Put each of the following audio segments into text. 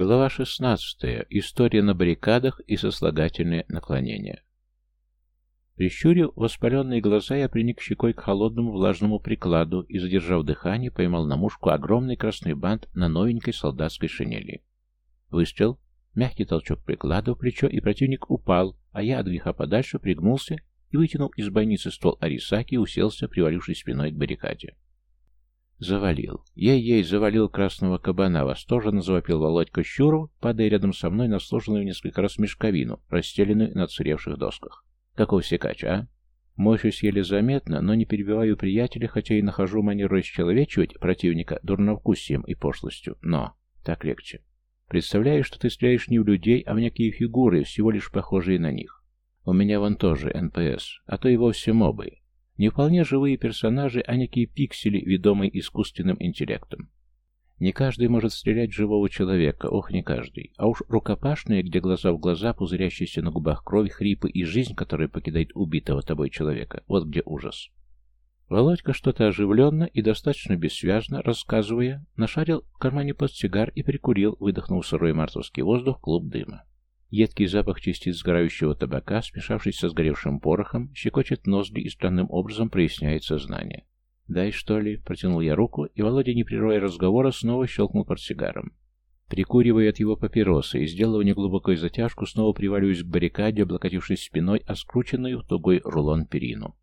Глава 16. История на баррикадах и сослагательные наклонения. Прищурив воспаленные глаза, я приник щекой к холодному влажному прикладу и, задержав дыхание, поймал на мушку огромный красный бант на новенькой солдатской шинели. Выстрел, мягкий толчок приклада в плечо, и противник упал, а я от греха подальше пригнулся и, вытянув из бойницы ствол Арисаки, уселся, привалившись спиной к баррикаде. Завалил. Ей-ей, завалил красного кабана, восторженно завопил Володька Щуров, падая рядом со мной на сложенную несколько раз мешковину, расстеленную на царевших досках. Каков секач, а? Морщусь еле заметно, но не перебиваю приятеля, хотя и нахожу манеру расчеловечивать противника дурновкусием и пошлостью. Но так легче. Представляешь, что ты стреляешь не в людей, а в некие фигуры, всего лишь похожие на них. У меня вон тоже НПС, а то и вовсе мобы. Не вполне живые персонажи, а некие пиксели, ведомые искусственным интеллектом. Не каждый может стрелять в живого человека, ох, не каждый. А уж рукопашные, где глаза в глаза, пузырящиеся на губах кровь, хрипы и жизнь, которая покидает убитого тобой человека, вот где ужас. Володька что-то оживленно и достаточно бессвязно, рассказывая, нашарил в кармане портсигар и прикурил, выдохнул сырой мартовский воздух, клуб дыма. Едкий запах частиц сгорающего табака, смешавшись со сгоревшим порохом, щекочет ноздри и странным образом проясняет сознание. «Дай, что ли?» — протянул я руку, и Володя, не прерывая разговора, снова щелкнул портсигаром. Прикуривая от его папиросы и сделав неглубокую затяжку, снова приваливаюсь к баррикаде, облокотившись спиной о скрученную в тугой рулон перину.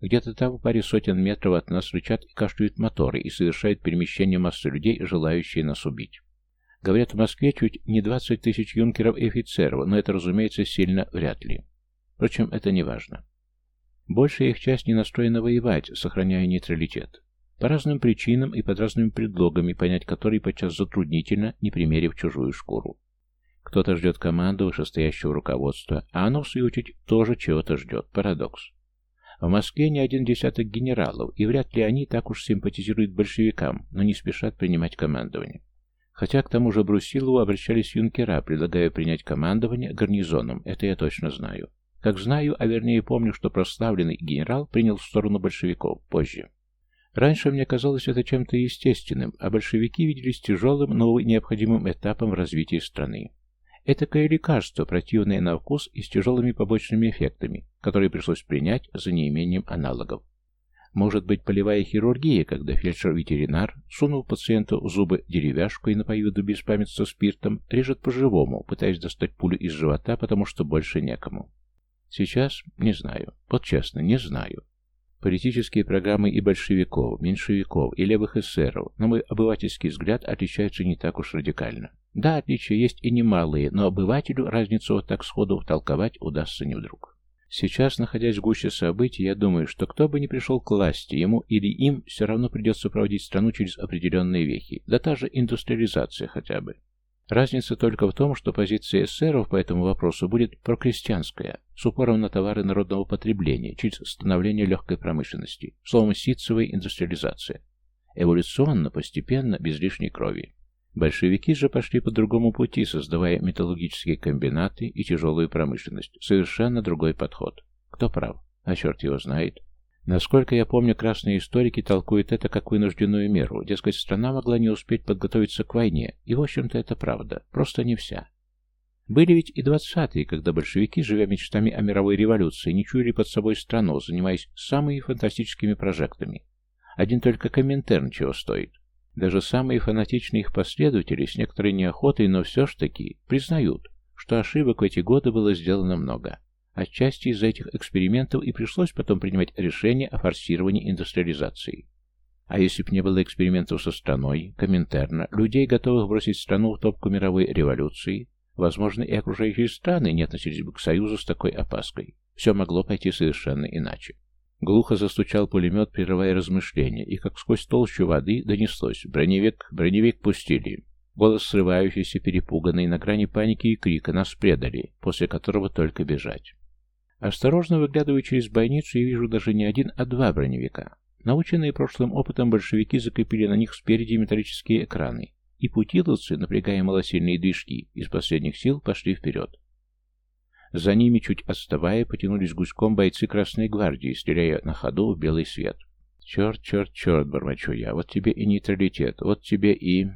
Где-то там, в паре сотен метров от нас, рычат и кашляют моторы и совершают перемещение массы людей, желающие нас убить. Говорят, в Москве чуть не 20 тысяч юнкеров и офицеров, но это, разумеется, сильно вряд ли. Впрочем, это не важно. Большая их часть не настроена воевать, сохраняя нейтралитет. По разным причинам и под разными предлогами, понять которые подчас затруднительно, не примерив чужую шкуру. Кто-то ждет команду вышестоящего руководства, а оно, в свою очередь, тоже чего-то ждет. Парадокс. В Москве не один десяток генералов, и вряд ли они так уж симпатизируют большевикам, но не спешат принимать командование. Хотя к тому же Брусилову обращались юнкера, предлагая принять командование гарнизоном, это я точно знаю. Как знаю, а вернее помню, что прославленный генерал принял в сторону большевиков позже. Раньше мне казалось это чем-то естественным, а большевики виделись тяжелым, но необходимым этапом в развитии страны. Этакое лекарство, противное на вкус и с тяжелыми побочными эффектами, которые пришлось принять за неимением аналогов. Может быть полевая хирургия, когда фельдшер-ветеринар, сунул пациенту зубы деревяшку и напоив до беспамятства спиртом, режет по-живому, пытаясь достать пулю из живота, потому что больше некому. Сейчас не знаю. Вот честно, не знаю. Политические программы и большевиков, меньшевиков и левых эсеров, на мой обывательский взгляд, отличаются не так уж радикально. Да, отличия есть и немалые, но обывателю разницу вот так сходу втолковать удастся не вдруг. Сейчас, находясь в гуще событий, я думаю, что кто бы ни пришел к власти, ему или им все равно придется проводить страну через определенные вехи, да та же индустриализация хотя бы. Разница только в том, что позиция эсеров по этому вопросу будет прокрестьянская, с упором на товары народного потребления, через становление легкой промышленности, словом, ситцевая индустриализация. Эволюционно, постепенно, без лишней крови. Большевики же пошли по другому пути, создавая металлургические комбинаты и тяжелую промышленность. Совершенно другой подход. Кто прав? А черт его знает. Насколько я помню, красные историки толкуют это как вынужденную меру. Дескать, страна могла не успеть подготовиться к войне. И, в общем-то, это правда. Просто не вся. Были ведь и двадцатые, когда большевики, живя мечтами о мировой революции, не чуяли под собой страну, занимаясь самыми фантастическими прожектами. Один только Коминтерн чего стоит. Даже самые фанатичные их последователи с некоторой неохотой, но все ж таки признают, что ошибок в эти годы было сделано много. Отчасти из-за этих экспериментов и пришлось потом принимать решение о форсировании индустриализации. А если бы не было экспериментов со страной, Коминтерна, людей, готовых бросить страну в топку мировой революции, возможно, и окружающие страны не относились бы к Союзу с такой опаской. Все могло пойти совершенно иначе. Глухо застучал пулемет, прерывая размышления, и как сквозь толщу воды донеслось «Броневик, броневик пустили». Голос срывающийся, перепуганный, на грани паники и крика «Нас предали», после которого только бежать. Осторожно выглядывая через бойницу, я вижу даже не один, а два броневика. Наученные прошлым опытом большевики закрепили на них спереди металлические экраны, и путиловцы, напрягая малосильные движки, из последних сил пошли вперед. За ними, чуть отставая, потянулись гуськом бойцы Красной Гвардии, стреляя на ходу в белый свет. «Черт, черт, черт!» — бормочу я. «Вот тебе и нейтралитет, вот тебе и...»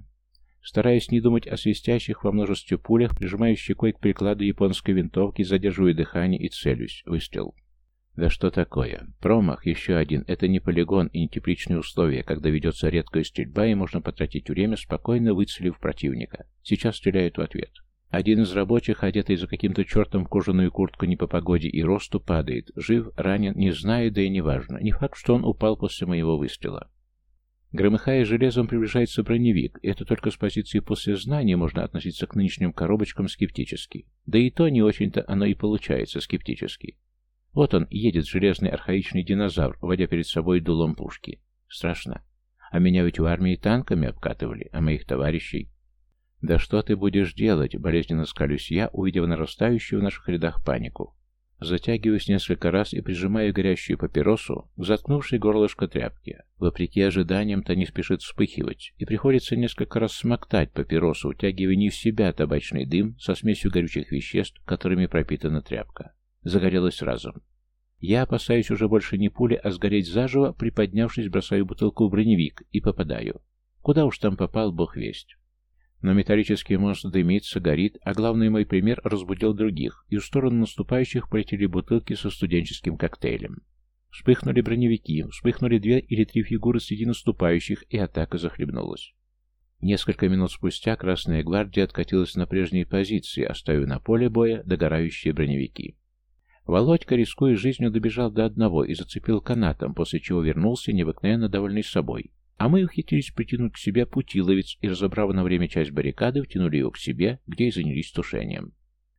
Стараясь не думать о свистящих во множестве пулях, прижимаю щекой к прикладу японской винтовки, задерживаю дыхание и целюсь. Выстрел. Да что такое? Промах, еще один. Это не полигон и не тепличные условия, когда ведется редкая стрельба и можно потратить время, спокойно выцелив противника. Сейчас стреляют в ответ. Один из рабочих, одетый за каким-то чертом в кожаную куртку не по погоде и росту, падает. Жив, ранен, не знаю, да и не важно. Не факт, что он упал после моего выстрела. Громыхая железом, приближается броневик, и это только с позиции после знания можно относиться к нынешним коробочкам скептически. Да и то не очень-то оно и получается скептически. Вот он, едет железный архаичный динозавр, водя перед собой дулом пушки. Страшно. А меня ведь в армии танками обкатывали, а моих товарищей... «Да что ты будешь делать?» — болезненно скалюсь я, увидев нарастающую в наших рядах панику. Затягиваюсь несколько раз и прижимаю горящую папиросу к заткнувшей горлышко тряпки. Вопреки ожиданиям-то не спешит вспыхивать, и приходится несколько раз смоктать папиросу, утягивая не в себя табачный дым со смесью горючих веществ, которыми пропитана тряпка. Загорелась разом. Я опасаюсь уже больше не пули, а сгореть заживо, приподнявшись, бросаю бутылку в броневик и попадаю. Куда уж там попал, бог весть. Но металлический мост дымится, горит, а главный мой пример разбудил других, и в сторону наступающих полетели бутылки со студенческим коктейлем. Вспыхнули броневики, вспыхнули две или три фигуры среди наступающих, и атака захлебнулась. Несколько минут спустя Красная Гвардия откатилась на прежние позиции, оставив на поле боя догорающие броневики. Володька, рискуя жизнью, добежал до одного и зацепил канатом, после чего вернулся, необыкновенно довольный собой, а мы ухитрились притянуть к себе путиловец и, разобрав на время часть баррикады, втянули его к себе, где и занялись тушением.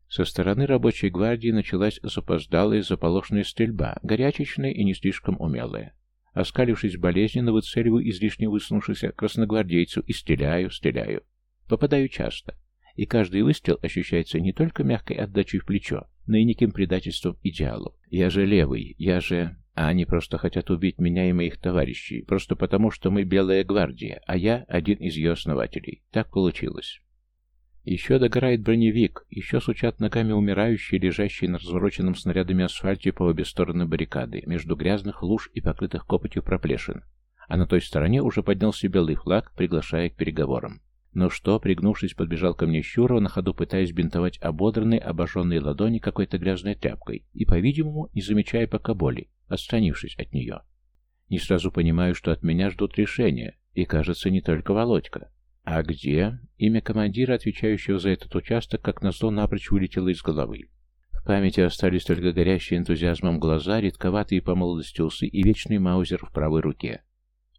Со стороны рабочей гвардии началась запоздалая заполошная стрельба, горячечная и не слишком умелая. Оскалившись болезненно, выцеливаю излишне высунувшихся красногвардейцу и стреляю, стреляю. Попадаю часто, и каждый выстрел ощущается не только мягкой отдачей в плечо, но и неким предательством идеалу. Я же левый, я же... А они просто хотят убить меня и моих товарищей, просто потому, что мы Белая Гвардия, а я один из ее основателей. Так получилось. Еще догорает броневик, еще сучат ногами умирающие, лежащие на развороченном снарядами асфальте по обе стороны баррикады, между грязных луж и покрытых копотью проплешин. А на той стороне уже поднялся белый флаг, приглашая к переговорам. Но что, пригнувшись, подбежал ко мне Щуров, на ходу пытаясь бинтовать ободранные, обожженные ладони какой-то грязной тряпкой, и, по-видимому, не замечая пока боли, отстранившись от нее. Не сразу понимаю, что от меня ждут решения, и, кажется, не только Володька. А где? Имя командира, отвечающего за этот участок, как назло напрочь вылетело из головы. В памяти остались только горящие энтузиазмом глаза, редковатые по молодости усы и вечный маузер в правой руке.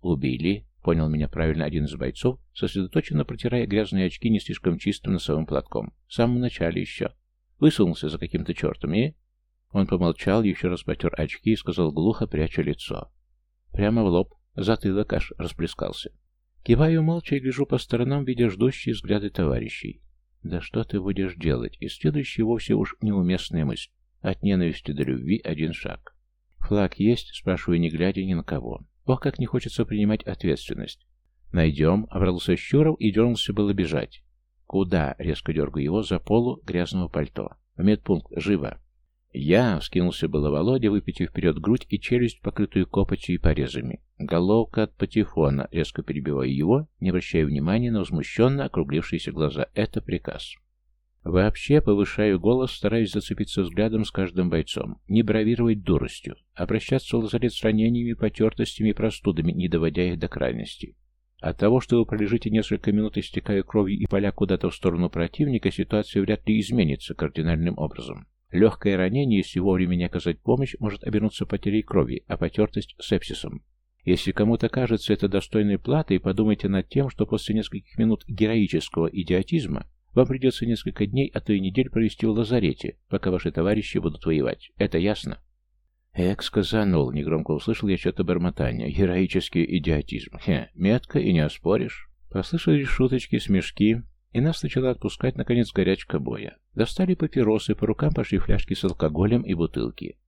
Убили, Понял меня правильно один из бойцов, сосредоточенно протирая грязные очки не слишком чистым носовым платком. В самом начале еще. Высунулся за каким-то чертом и... Он помолчал, еще раз потер очки и сказал глухо, пряча лицо. Прямо в лоб. Затылок аж расплескался. Киваю молча и гляжу по сторонам, видя ждущие взгляды товарищей. Да что ты будешь делать? И следующая вовсе уж неуместная мысль. От ненависти до любви один шаг. Флаг есть? Спрашиваю, не глядя ни на кого. Ох, как не хочется принимать ответственность. «Найдем», — обрался Щуров и дернулся было бежать. «Куда?» — резко дергаю его за полу грязного пальто. «В медпункт. Живо!» «Я!» — вскинулся было Володя, выпитив вперед грудь и челюсть, покрытую копотью и порезами. «Головка от патефона!» — резко перебиваю его, не обращая внимания на возмущенно округлившиеся глаза. «Это приказ». Вообще, повышаю голос, стараюсь зацепиться взглядом с каждым бойцом, не бравировать дуростью, обращаться в лазарет с ранениями, потертостями и простудами, не доводя их до крайности. От того, что вы пролежите несколько минут, истекая кровью и поля куда-то в сторону противника, ситуация вряд ли изменится кардинальным образом. Легкое ранение, если вовремя не оказать помощь, может обернуться потерей крови, а потертость – сепсисом. Если кому-то кажется это достойной платой, подумайте над тем, что после нескольких минут героического идиотизма вам придется несколько дней, а то и недель провести в лазарете, пока ваши товарищи будут воевать. Это ясно?» «Эк, сказанул», — негромко услышал я что-то бормотание. «Героический идиотизм. Хе, метко и не оспоришь». Послышались шуточки, смешки, и нас начала отпускать, наконец, горячка боя. Достали папиросы, по рукам пошли фляжки с алкоголем и бутылки.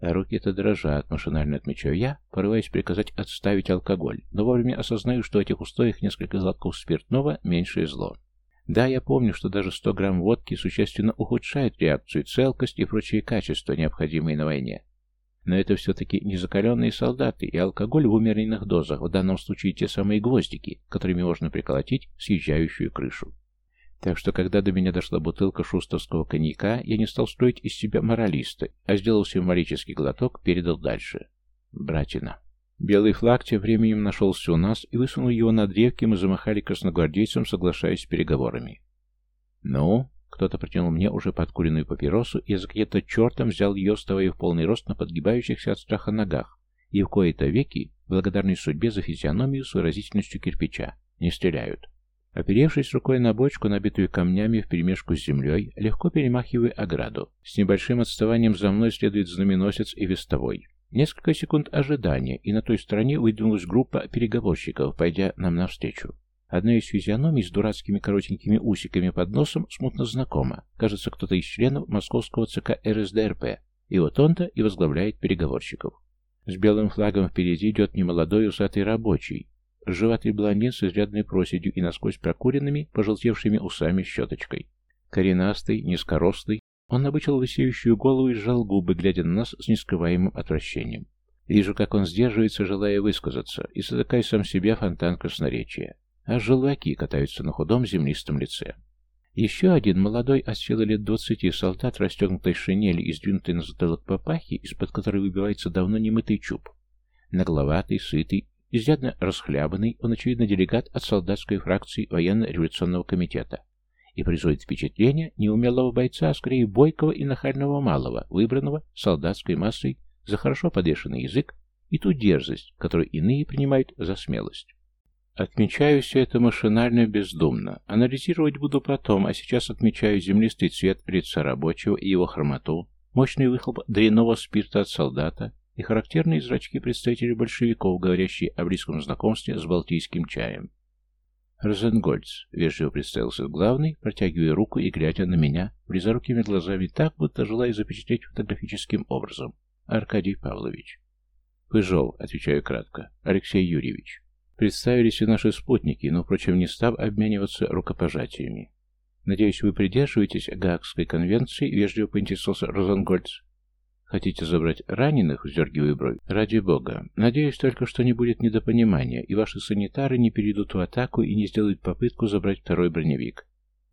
А руки-то дрожат, машинально отмечаю я, порываясь приказать отставить алкоголь, но вовремя осознаю, что этих устоях несколько глотков спиртного — меньшее зло. Да, я помню, что даже 100 грамм водки существенно ухудшает реакцию, целкость и прочие качества, необходимые на войне. Но это все-таки не закаленные солдаты, и алкоголь в умеренных дозах, в данном случае те самые гвоздики, которыми можно приколотить съезжающую крышу. Так что, когда до меня дошла бутылка шустовского коньяка, я не стал строить из себя моралиста, а сделал символический глоток, передал дальше. Братина. Белый флаг тем временем нашелся у нас, и высунул его на древки, мы замахали красногвардейцам, соглашаясь с переговорами. «Ну?» Кто-то протянул мне уже подкуренную папиросу, и за каким-то чертом взял ее, вставая в полный рост на подгибающихся от страха ногах, и в кои-то веки, благодарной судьбе за физиономию с выразительностью кирпича, не стреляют. Оперевшись рукой на бочку, набитую камнями вперемешку с землей, легко перемахиваю ограду. С небольшим отставанием за мной следует знаменосец и вестовой. Несколько секунд ожидания, и на той стороне выдвинулась группа переговорщиков, пойдя нам навстречу. Одна из физиономий с дурацкими коротенькими усиками под носом смутно знакома. Кажется, кто-то из членов московского ЦК РСДРП. И вот он-то и возглавляет переговорщиков. С белым флагом впереди идет немолодой усатый рабочий. Ржеватый блондин с изрядной проседью и насквозь прокуренными, пожелтевшими усами щеточкой. Коренастый, низкорослый, он набычил лысеющую голову и сжал губы, глядя на нас с нескрываемым отвращением. Вижу, как он сдерживается, желая высказаться, и затыкаю сам себя фонтан красноречия а желваки катаются на худом землистом лице. Еще один молодой от силы лет двадцати солдат, расстегнутой шинели и сдвинутой на затылок папахи, из-под которой выбивается давно немытый чуб. Нагловатый, сытый, изрядно расхлябанный, он, очевидно, делегат от солдатской фракции военно-революционного комитета и производит впечатление неумелого бойца, а скорее бойкого и нахального малого, выбранного солдатской массой за хорошо подвешенный язык и ту дерзость, которую иные принимают за смелость. Отмечаю все это машинально, бездумно. Анализировать буду потом, а сейчас отмечаю землистый цвет лица рабочего и его хромоту, мощный выхлоп дрянного спирта от солдата и характерные зрачки представителей большевиков, говорящие о близком знакомстве с балтийским чаем. Розенгольц вежливо представился главный, протягивая руку и глядя на меня близорукими глазами так, будто желая запечатлеть фотографическим образом. Аркадий Павлович. Пыжов, отвечаю кратко. Алексей Юрьевич. Представились и наши спутники, но, впрочем, не став обмениваться рукопожатиями. «Надеюсь, вы придерживаетесь Гаагской конвенции?» — вежливо поинтересовался Розенгольц. «Хотите забрать раненых?» — вздергиваю бровь. «Ради бога. Надеюсь только, что не будет недопонимания, и ваши санитары не перейдут в атаку и не сделают попытку забрать второй броневик».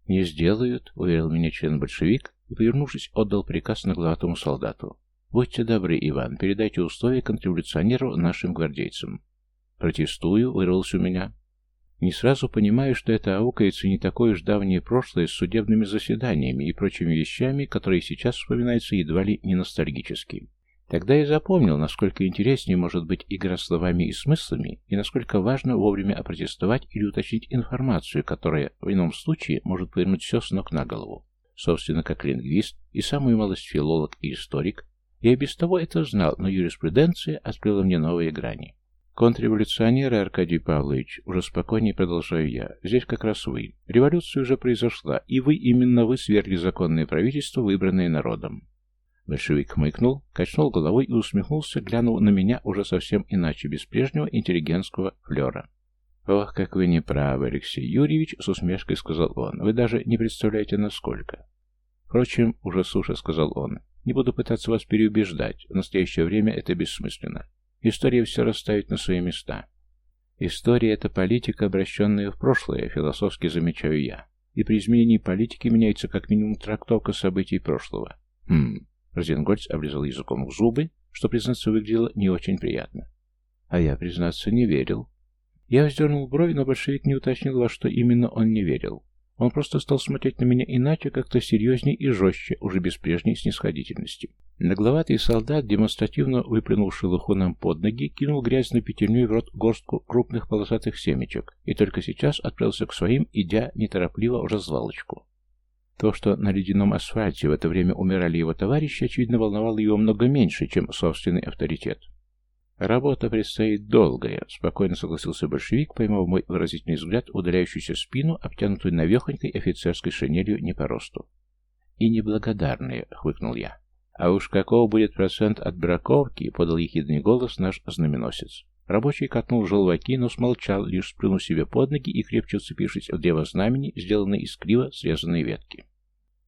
«Не сделают», — уверил меня член-большевик, и, повернувшись, отдал приказ нагловатому солдату. «Будьте добры, Иван, передайте условия контрреволюционеру нашим гвардейцам». «Протестую», — вырвался у меня. Не сразу понимаю, что это аукается не такое уж давнее прошлое с судебными заседаниями и прочими вещами, которые сейчас вспоминаются едва ли не ностальгически. Тогда я запомнил, насколько интереснее может быть игра словами и смыслами, и насколько важно вовремя опротестовать или уточнить информацию, которая в ином случае может повернуть все с ног на голову. Собственно, как лингвист и самую малость филолог и историк, я без того это знал, но юриспруденция открыла мне новые грани. Контрреволюционеры, Аркадий Павлович, уже спокойнее продолжаю я. Здесь как раз вы. Революция уже произошла, и вы, именно вы, свергли законное правительство, выбранное народом. Большевик хмыкнул, качнул головой и усмехнулся, глянув на меня уже совсем иначе, без прежнего интеллигентского флера. «Ох, как вы не правы, Алексей Юрьевич», — с усмешкой сказал он. «Вы даже не представляете, насколько». «Впрочем, уже суше», — сказал он. «Не буду пытаться вас переубеждать. В настоящее время это бессмысленно. История все расставит на свои места. История — это политика, обращенная в прошлое, философски замечаю я. И при изменении политики меняется как минимум трактовка событий прошлого. Хм. Розенгольц облизал языком в зубы, что, признаться, выглядело не очень приятно. А я, признаться, не верил. Я вздернул брови, но большевик не уточнил, во что именно он не верил. Он просто стал смотреть на меня иначе, как-то серьезней и жестче, уже без прежней снисходительности. Нагловатый солдат, демонстративно выплюнул шелуху нам под ноги, кинул грязную пятерню в рот горстку крупных полосатых семечек и только сейчас отправился к своим, идя неторопливо в развалочку. То, что на ледяном асфальте в это время умирали его товарищи, очевидно, волновало его много меньше, чем собственный авторитет. «Работа предстоит долгая», — спокойно согласился большевик, поймав мой выразительный взгляд, удаляющуюся спину, обтянутую навехонькой офицерской шинелью не по росту. «И неблагодарная», — хвыкнул я. «А уж каков будет процент от браковки?» — подал ехидный голос наш знаменосец. Рабочий катнул желваки, но смолчал, лишь сплюнув себе под ноги и крепче уцепившись в дево знамени, сделанной из криво срезанной ветки.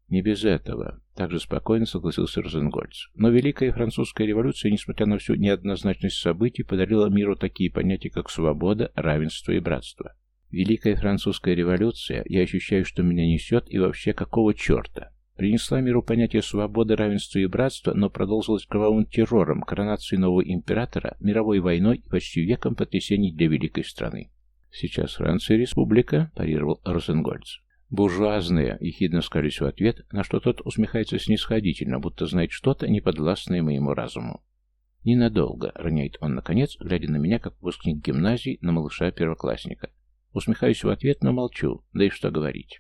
«Не без этого. Также спокойно согласился Розенгольц. Но Великая Французская революция, несмотря на всю неоднозначность событий, подарила миру такие понятия, как свобода, равенство и братство. Великая Французская революция, я ощущаю, что меня несет, и вообще какого черта? Принесла миру понятие свободы, равенства и братства, но продолжилась кровавым террором, коронацией нового императора, мировой войной и почти веком потрясений для великой страны. Сейчас Франция республика, парировал Розенгольц. «Буржуазные!» — ехидно скались в ответ, на что тот усмехается снисходительно, будто знает что-то, неподвластное моему разуму. «Ненадолго», — роняет он наконец, глядя на меня, как выпускник гимназии, на малыша-первоклассника. Усмехаюсь в ответ, но молчу, да и что говорить.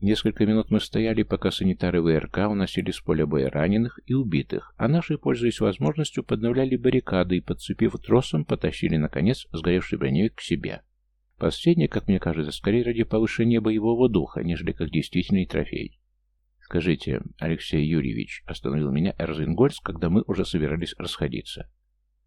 Несколько минут мы стояли, пока санитары ВРК уносили с поля боя раненых и убитых, а наши, пользуясь возможностью, подновляли баррикады и, подцепив тросом, потащили, наконец, сгоревший броневик к себе. Последнее, как мне кажется, скорее ради повышения боевого духа, нежели как действительный трофей. «Скажите, Алексей Юрьевич», — остановил меня Эрзингольц, когда мы уже собирались расходиться.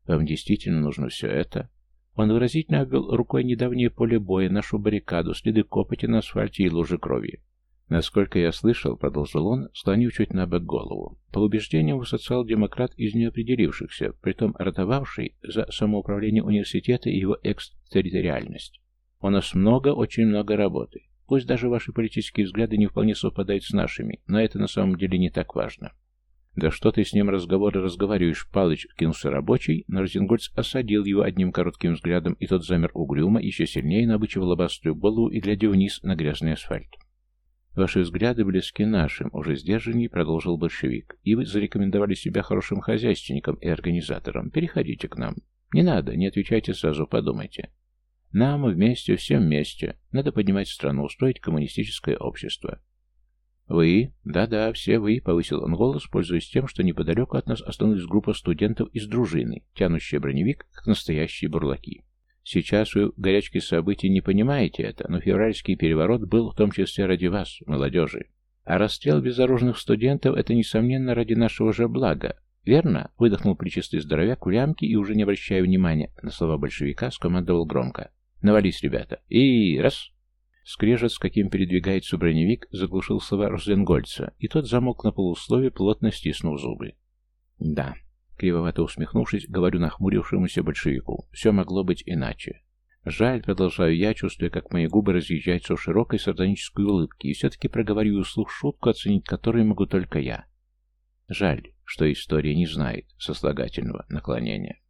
«Вам действительно нужно все это?» Он выразительно обвел рукой недавнее поле боя, нашу баррикаду, следы копоти на асфальте и лужи крови. Насколько я слышал, продолжил он, склонив чуть на бок голову, по убеждениям вы социал-демократ из неопределившихся, притом ратовавший за самоуправление университета и его экстерриториальность. У нас много, очень много работы. Пусть даже ваши политические взгляды не вполне совпадают с нашими, но это на самом деле не так важно. «Да что ты с ним разговоры разговариваешь?» Палыч кинулся рабочий, но Розенгольц осадил его одним коротким взглядом, и тот замер угрюмо, еще сильнее набычив лобастую голову и глядя вниз на грязный асфальт. «Ваши взгляды близки нашим», — уже сдержанней продолжил большевик. «И вы зарекомендовали себя хорошим хозяйственником и организатором. Переходите к нам. Не надо, не отвечайте сразу, подумайте. Нам вместе, всем вместе. Надо поднимать страну, устроить коммунистическое общество. «Вы? Да-да, все вы», — повысил он голос, пользуясь тем, что неподалеку от нас остановилась группа студентов из дружины, тянущая броневик, как настоящие бурлаки. Сейчас вы в горячке событий не понимаете это, но февральский переворот был в том числе ради вас, молодежи. А расстрел безоружных студентов — это, несомненно, ради нашего же блага. Верно?» — выдохнул плечистый здоровяк в лямке и, уже не обращая внимания на слова большевика, скомандовал громко. Навались, ребята. И раз. Скрежет, с каким передвигается броневик, заглушил слова Розенгольца, и тот замок на полуслове, плотно стиснув зубы. Да, кривовато усмехнувшись, говорю нахмурившемуся большевику, все могло быть иначе. Жаль, продолжаю я, чувствуя, как мои губы разъезжаются в широкой сардонической улыбке, и все-таки проговорю вслух шутку, оценить которую могу только я. Жаль, что история не знает сослагательного наклонения.